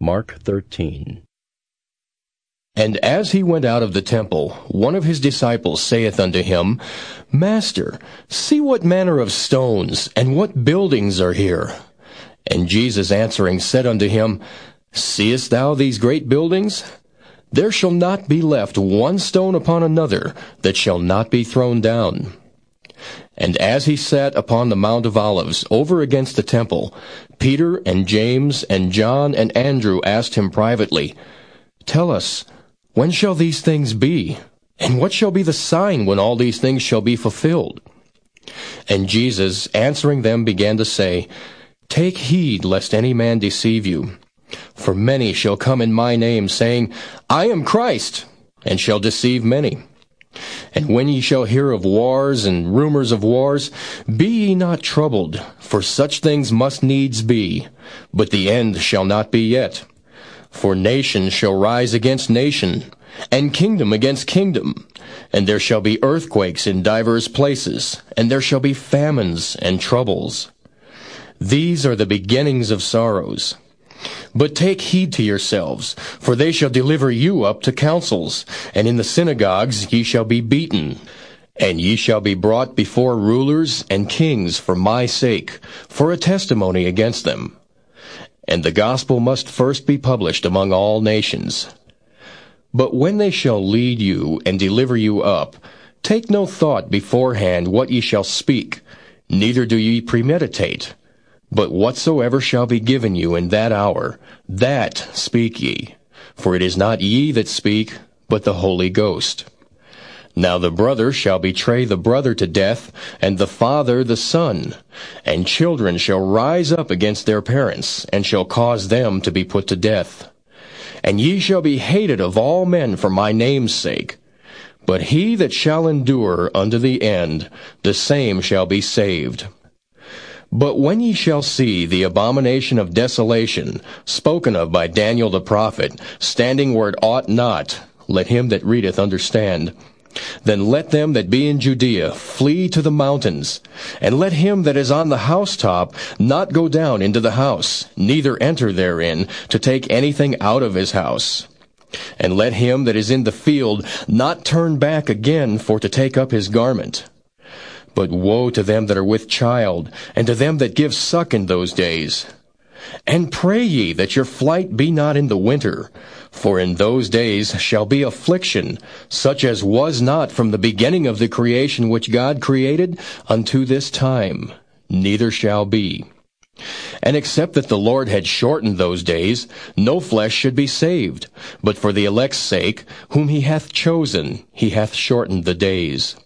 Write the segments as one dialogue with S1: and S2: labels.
S1: Mark 13.
S2: And as he went out of the temple, one of his disciples saith unto him, Master, see what manner of stones and what buildings are here. And Jesus answering said unto him, Seest thou these great buildings? There shall not be left one stone upon another that shall not be thrown down. And as he sat upon the Mount of Olives over against the temple, Peter and James and John and Andrew asked him privately, Tell us, when shall these things be? And what shall be the sign when all these things shall be fulfilled? And Jesus, answering them, began to say, Take heed lest any man deceive you. For many shall come in my name, saying, I am Christ, and shall deceive many. And when ye shall hear of wars and rumors of wars, be ye not troubled, for such things must needs be, but the end shall not be yet. For nation shall rise against nation, and kingdom against kingdom. And there shall be earthquakes in divers places, and there shall be famines and troubles. These are the beginnings of sorrows. But take heed to yourselves, for they shall deliver you up to councils, and in the synagogues ye shall be beaten. And ye shall be brought before rulers and kings for my sake, for a testimony against them. And the gospel must first be published among all nations. But when they shall lead you and deliver you up, take no thought beforehand what ye shall speak, neither do ye premeditate. But whatsoever shall be given you in that hour, that speak ye. For it is not ye that speak, but the Holy Ghost. Now the brother shall betray the brother to death, and the father the son. And children shall rise up against their parents, and shall cause them to be put to death. And ye shall be hated of all men for my name's sake. But he that shall endure unto the end, the same shall be saved. But when ye shall see the abomination of desolation, spoken of by Daniel the prophet, standing where it ought not, let him that readeth understand. Then let them that be in Judea flee to the mountains, and let him that is on the housetop not go down into the house, neither enter therein to take anything out of his house. And let him that is in the field not turn back again for to take up his garment. But woe to them that are with child, and to them that give suck in those days. And pray ye that your flight be not in the winter, for in those days shall be affliction, such as was not from the beginning of the creation which God created unto this time, neither shall be. And except that the Lord had shortened those days, no flesh should be saved. But for the elect's sake, whom he hath chosen, he hath shortened the days.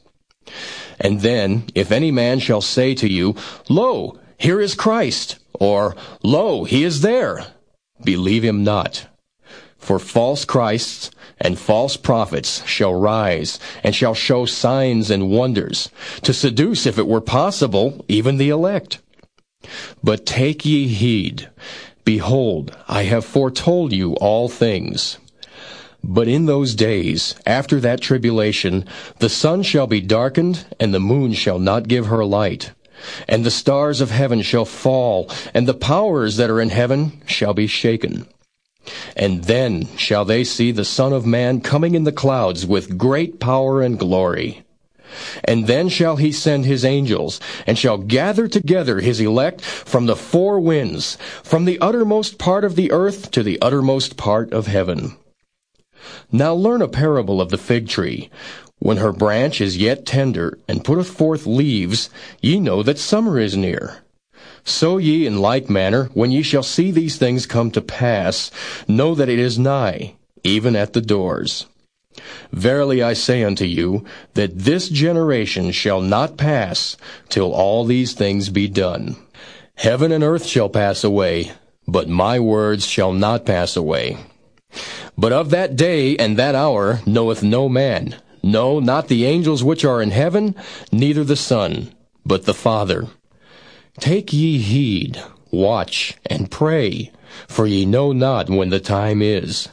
S2: And then, if any man shall say to you, Lo, here is Christ, or Lo, he is there, believe him not. For false Christs and false prophets shall rise, and shall show signs and wonders, to seduce, if it were possible, even the elect. But take ye heed. Behold, I have foretold you all things. But in those days, after that tribulation, the sun shall be darkened, and the moon shall not give her light. And the stars of heaven shall fall, and the powers that are in heaven shall be shaken. And then shall they see the Son of Man coming in the clouds with great power and glory. And then shall he send his angels, and shall gather together his elect from the four winds, from the uttermost part of the earth to the uttermost part of heaven. Now learn a parable of the fig tree. When her branch is yet tender, and putteth forth leaves, ye know that summer is near. So ye in like manner, when ye shall see these things come to pass, know that it is nigh, even at the doors. Verily I say unto you, that this generation shall not pass till all these things be done. Heaven and earth shall pass away, but my words shall not pass away. But of that day and that hour knoweth no man, no, not the angels which are in heaven, neither the Son, but the Father. Take ye heed, watch, and pray, for ye know not when the time is.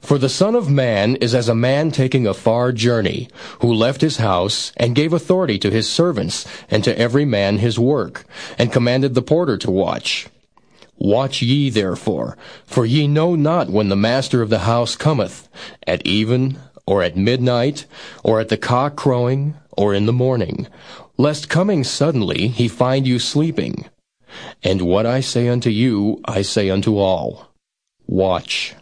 S2: For the Son of Man is as a man taking a far journey, who left his house, and gave authority to his servants, and to every man his work, and commanded the porter to watch. Watch ye therefore, for ye know not when the master of the house cometh, at even, or at midnight, or at the cock crowing, or in the morning, lest coming suddenly he find you sleeping. And what I say unto you, I say unto all, Watch.